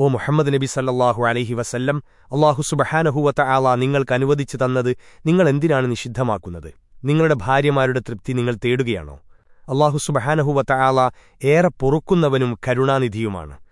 ഓ മുഹമ്മദ് നബി സല്ലല്ലാഹു അലൈഹി വസല്ലം അള്ളാഹു സുബഹാനഹുവത്ത ആള നിങ്ങൾക്ക് അനുവദിച്ചു തന്നത് നിങ്ങൾ എന്തിനാണ് നിഷിദ്ധമാക്കുന്നത്? നിങ്ങളുടെ ഭാര്യമാരുടെ തൃപ്തി നിങ്ങൾ തേടുകയാണോ? അള്ളാഹു സുബഹാനഹുവത്ത ആള ഏറെ പൊറുക്കുന്നവനും കരുണാനിധിയുമാണ്.